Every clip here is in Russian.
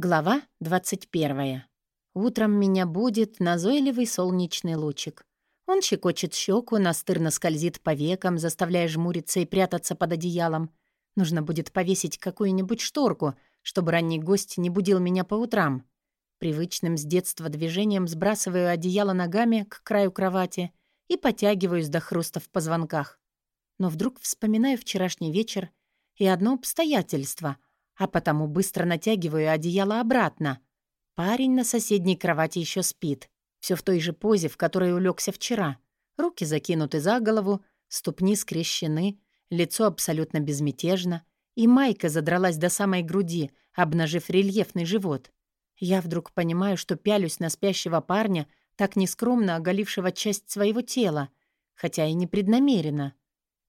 Глава 21. Утром меня будет назойливый солнечный лучик. Он щекочет щеку, настырно скользит по векам, заставляя жмуриться и прятаться под одеялом. Нужно будет повесить какую-нибудь шторку, чтобы ранний гость не будил меня по утрам. Привычным с детства движением сбрасываю одеяло ногами к краю кровати и потягиваюсь до хруста в позвонках. Но вдруг вспоминаю вчерашний вечер и одно обстоятельство — а потому быстро натягиваю одеяло обратно. Парень на соседней кровати еще спит. Все в той же позе, в которой улегся вчера. Руки закинуты за голову, ступни скрещены, лицо абсолютно безмятежно, и майка задралась до самой груди, обнажив рельефный живот. Я вдруг понимаю, что пялюсь на спящего парня, так нескромно оголившего часть своего тела, хотя и непреднамеренно.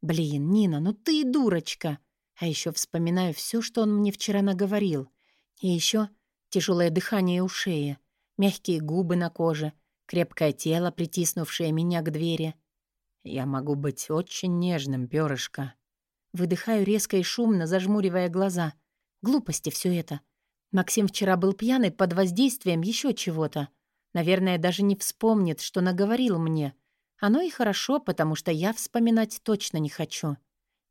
«Блин, Нина, ну ты и дурочка!» А еще вспоминаю все, что он мне вчера наговорил. И еще тяжелое дыхание у шеи, мягкие губы на коже, крепкое тело, притиснувшее меня к двери. Я могу быть очень нежным, перышко. Выдыхаю резко и шумно, зажмуривая глаза. Глупости все это. Максим вчера был пьяный под воздействием еще чего-то. Наверное, даже не вспомнит, что наговорил мне. Оно и хорошо, потому что я вспоминать точно не хочу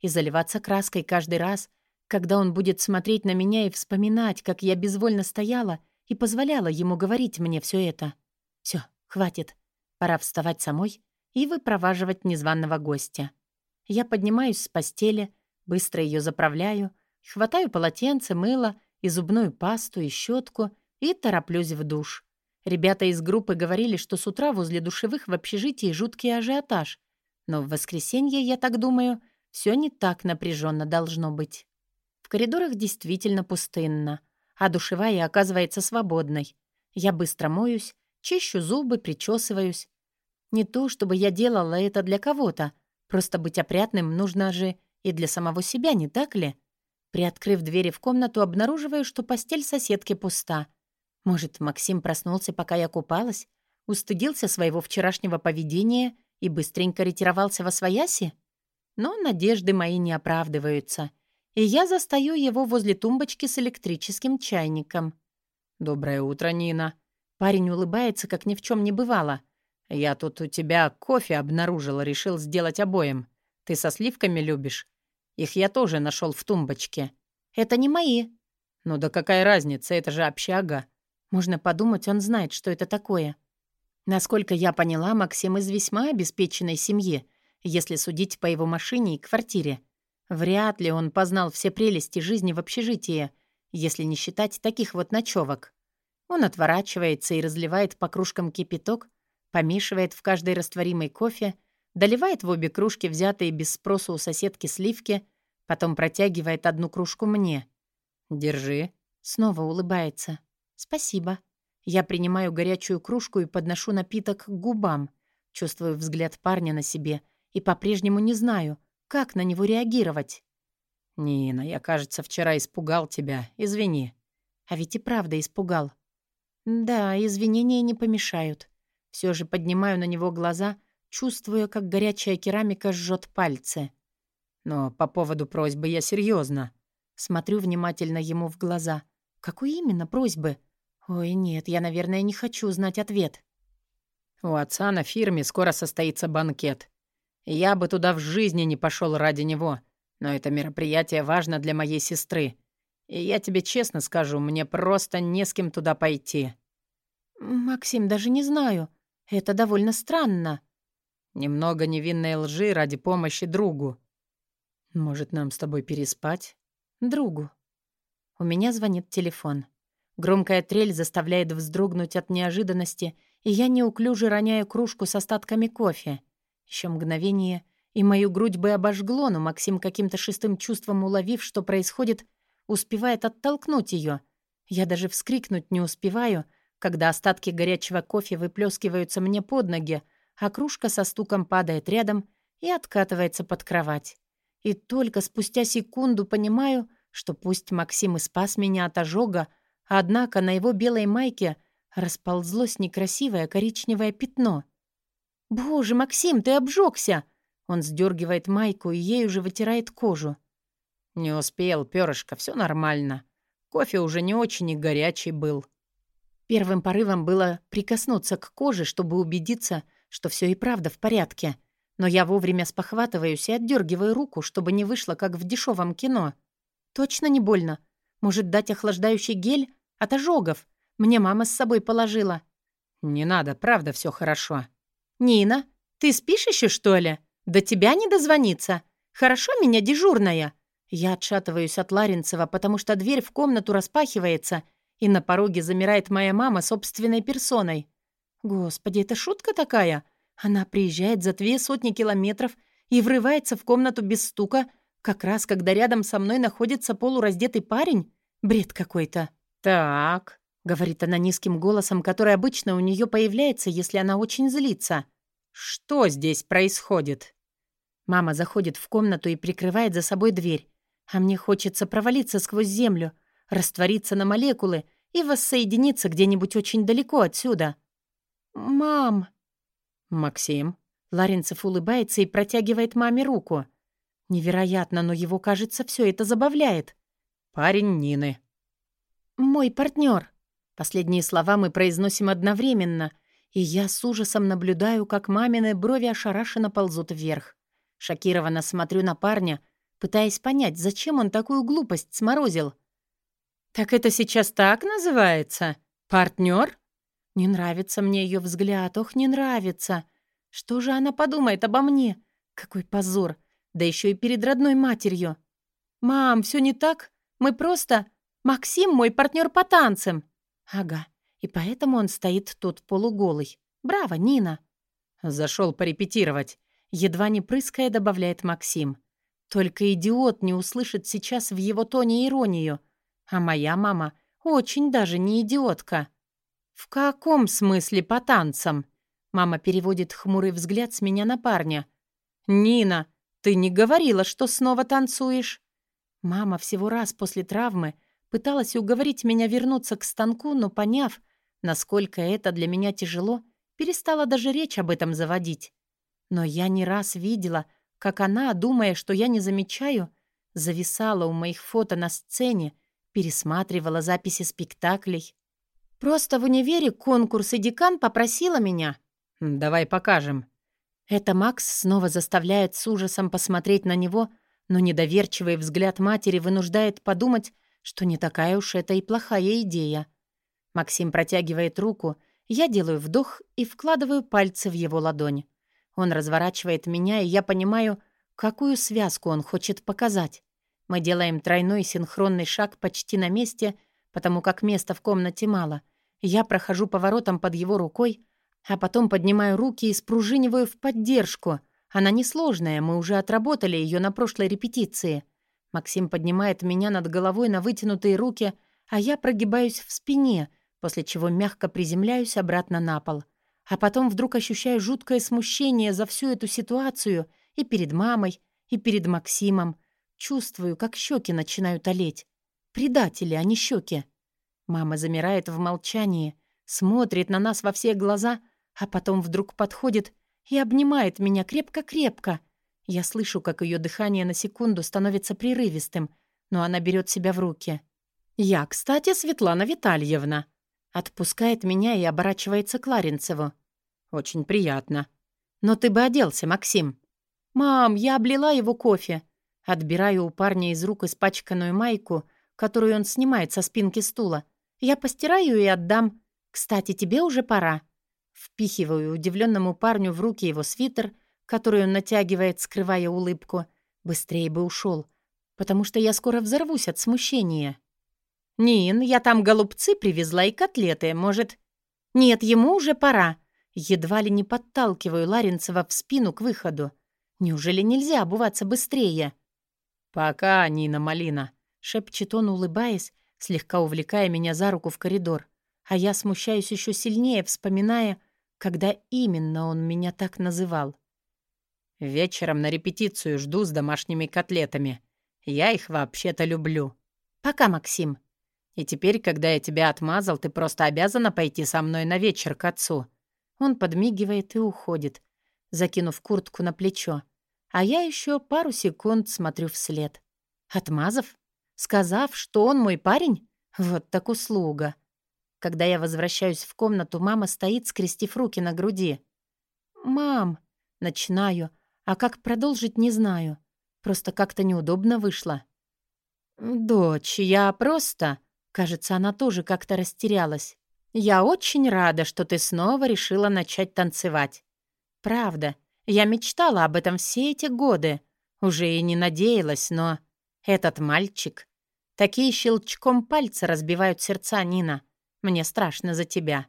и заливаться краской каждый раз, когда он будет смотреть на меня и вспоминать, как я безвольно стояла и позволяла ему говорить мне все это. Все, хватит. Пора вставать самой и выпроваживать незваного гостя. Я поднимаюсь с постели, быстро ее заправляю, хватаю полотенце, мыло и зубную пасту и щетку и тороплюсь в душ. Ребята из группы говорили, что с утра возле душевых в общежитии жуткий ажиотаж. Но в воскресенье, я так думаю, все не так напряженно должно быть. В коридорах действительно пустынно, а душевая оказывается свободной. Я быстро моюсь, чищу зубы, причесываюсь. Не то, чтобы я делала это для кого-то. Просто быть опрятным нужно же и для самого себя, не так ли? Приоткрыв двери в комнату, обнаруживаю, что постель соседки пуста. Может, Максим проснулся, пока я купалась, устыдился своего вчерашнего поведения и быстренько ретировался во свояси? Но надежды мои не оправдываются, и я застаю его возле тумбочки с электрическим чайником. «Доброе утро, Нина». Парень улыбается, как ни в чем не бывало. «Я тут у тебя кофе обнаружил, решил сделать обоим. Ты со сливками любишь? Их я тоже нашел в тумбочке». «Это не мои». «Ну да какая разница, это же общага». Можно подумать, он знает, что это такое. Насколько я поняла, Максим из весьма обеспеченной семьи — если судить по его машине и квартире. Вряд ли он познал все прелести жизни в общежитии, если не считать таких вот ночевок. Он отворачивается и разливает по кружкам кипяток, помешивает в каждой растворимый кофе, доливает в обе кружки взятые без спроса у соседки сливки, потом протягивает одну кружку мне. «Держи». Снова улыбается. «Спасибо». Я принимаю горячую кружку и подношу напиток к губам. Чувствую взгляд парня на себе — и по-прежнему не знаю, как на него реагировать. «Нина, я, кажется, вчера испугал тебя. Извини». А ведь и правда испугал. Да, извинения не помешают. Все же поднимаю на него глаза, чувствуя, как горячая керамика жжет пальцы. Но по поводу просьбы я серьезно. Смотрю внимательно ему в глаза. Какой именно просьбы? Ой, нет, я, наверное, не хочу знать ответ. У отца на фирме скоро состоится банкет. Я бы туда в жизни не пошел ради него, но это мероприятие важно для моей сестры. И я тебе честно скажу, мне просто не с кем туда пойти». «Максим, даже не знаю. Это довольно странно». «Немного невинной лжи ради помощи другу». «Может, нам с тобой переспать?» «Другу». У меня звонит телефон. Громкая трель заставляет вздрогнуть от неожиданности, и я неуклюже роняю кружку с остатками кофе. Еще мгновение, и мою грудь бы обожгло, но Максим каким-то шестым чувством уловив, что происходит, успевает оттолкнуть ее. Я даже вскрикнуть не успеваю, когда остатки горячего кофе выплескиваются мне под ноги, а кружка со стуком падает рядом и откатывается под кровать. И только спустя секунду понимаю, что пусть Максим и спас меня от ожога, однако на его белой майке расползлось некрасивое коричневое пятно — «Боже, Максим, ты обжегся!» Он сдергивает майку и ей уже вытирает кожу. «Не успел, перышко, все нормально». Кофе уже не очень и горячий был. Первым порывом было прикоснуться к коже, чтобы убедиться, что все и правда в порядке. Но я вовремя спохватываюсь и отдергиваю руку, чтобы не вышло, как в дешевом кино. Точно не больно. Может, дать охлаждающий гель от ожогов? Мне мама с собой положила. Не надо, правда, все хорошо. Нина, ты спишь еще, что ли? До тебя не дозвониться. Хорошо меня дежурная. Я отшатываюсь от Ларинцева, потому что дверь в комнату распахивается, и на пороге замирает моя мама собственной персоной. Господи, это шутка такая? Она приезжает за две сотни километров и врывается в комнату без стука, как раз когда рядом со мной находится полураздетый парень? Бред какой-то. «Так», — говорит она низким голосом, который обычно у нее появляется, если она очень злится. «Что здесь происходит?» Мама заходит в комнату и прикрывает за собой дверь. А мне хочется провалиться сквозь землю, раствориться на молекулы и воссоединиться где-нибудь очень далеко отсюда. «Мам!» «Максим?» Ларинцев улыбается и протягивает маме руку. Невероятно, но его, кажется, все это забавляет. «Парень Нины». «Мой партнер. Последние слова мы произносим одновременно, и я с ужасом наблюдаю, как мамины брови ошарашенно ползут вверх. Шокированно смотрю на парня, пытаясь понять, зачем он такую глупость сморозил. «Так это сейчас так называется? Партнер? Не нравится мне ее взгляд, ох, не нравится. Что же она подумает обо мне? Какой позор, да еще и перед родной матерью. «Мам, все не так? Мы просто... Максим мой партнер по танцам!» «Ага, и поэтому он стоит тут полуголый. Браво, Нина!» Зашел порепетировать. Едва не прыская, добавляет Максим. Только идиот не услышит сейчас в его тоне иронию. А моя мама очень даже не идиотка. «В каком смысле по танцам?» Мама переводит хмурый взгляд с меня на парня. «Нина, ты не говорила, что снова танцуешь?» Мама всего раз после травмы пыталась уговорить меня вернуться к станку, но, поняв, насколько это для меня тяжело, перестала даже речь об этом заводить. Но я не раз видела, как она, думая, что я не замечаю, зависала у моих фото на сцене, пересматривала записи спектаклей. Просто в универе конкурс и декан попросила меня. «Давай покажем». Это Макс снова заставляет с ужасом посмотреть на него, но недоверчивый взгляд матери вынуждает подумать, что не такая уж это и плохая идея. Максим протягивает руку, я делаю вдох и вкладываю пальцы в его ладонь. Он разворачивает меня, и я понимаю, какую связку он хочет показать. Мы делаем тройной синхронный шаг почти на месте, потому как места в комнате мало. Я прохожу поворотом под его рукой, а потом поднимаю руки и спружиниваю в поддержку. Она несложная, мы уже отработали ее на прошлой репетиции. Максим поднимает меня над головой на вытянутые руки, а я прогибаюсь в спине, после чего мягко приземляюсь обратно на пол. — а потом вдруг ощущаю жуткое смущение за всю эту ситуацию и перед мамой, и перед Максимом. Чувствую, как щеки начинают олеть. Предатели, а не щеки. Мама замирает в молчании, смотрит на нас во все глаза, а потом вдруг подходит и обнимает меня крепко-крепко. Я слышу, как ее дыхание на секунду становится прерывистым, но она берет себя в руки. «Я, кстати, Светлана Витальевна», Отпускает меня и оборачивается к Ларинцеву. «Очень приятно. Но ты бы оделся, Максим». «Мам, я облила его кофе». Отбираю у парня из рук испачканную майку, которую он снимает со спинки стула. «Я постираю и отдам. Кстати, тебе уже пора». Впихиваю удивленному парню в руки его свитер, который он натягивает, скрывая улыбку. Быстрее бы ушел, потому что я скоро взорвусь от смущения. «Нин, я там голубцы привезла и котлеты, может...» «Нет, ему уже пора». Едва ли не подталкиваю Ларинцева в спину к выходу. Неужели нельзя обуваться быстрее? «Пока, Нина Малина», — шепчет он, улыбаясь, слегка увлекая меня за руку в коридор. А я смущаюсь еще сильнее, вспоминая, когда именно он меня так называл. «Вечером на репетицию жду с домашними котлетами. Я их вообще-то люблю». «Пока, Максим». И теперь, когда я тебя отмазал, ты просто обязана пойти со мной на вечер к отцу». Он подмигивает и уходит, закинув куртку на плечо. А я еще пару секунд смотрю вслед. Отмазав? Сказав, что он мой парень? Вот так услуга. Когда я возвращаюсь в комнату, мама стоит, скрестив руки на груди. «Мам!» — начинаю, а как продолжить, не знаю. Просто как-то неудобно вышло. «Дочь, я просто...» Кажется, она тоже как-то растерялась. «Я очень рада, что ты снова решила начать танцевать. Правда, я мечтала об этом все эти годы. Уже и не надеялась, но... Этот мальчик... Такие щелчком пальца разбивают сердца, Нина. Мне страшно за тебя.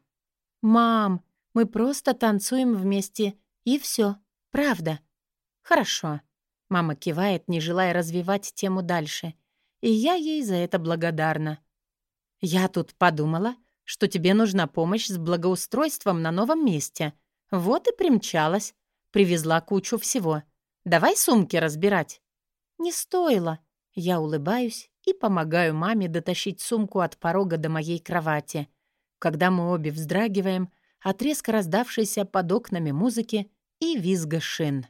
Мам, мы просто танцуем вместе, и все. Правда. Хорошо. Мама кивает, не желая развивать тему дальше. И я ей за это благодарна. Я тут подумала, что тебе нужна помощь с благоустройством на новом месте. Вот и примчалась. Привезла кучу всего. Давай сумки разбирать». «Не стоило». Я улыбаюсь и помогаю маме дотащить сумку от порога до моей кровати. Когда мы обе вздрагиваем от резко раздавшейся под окнами музыки и визга шин.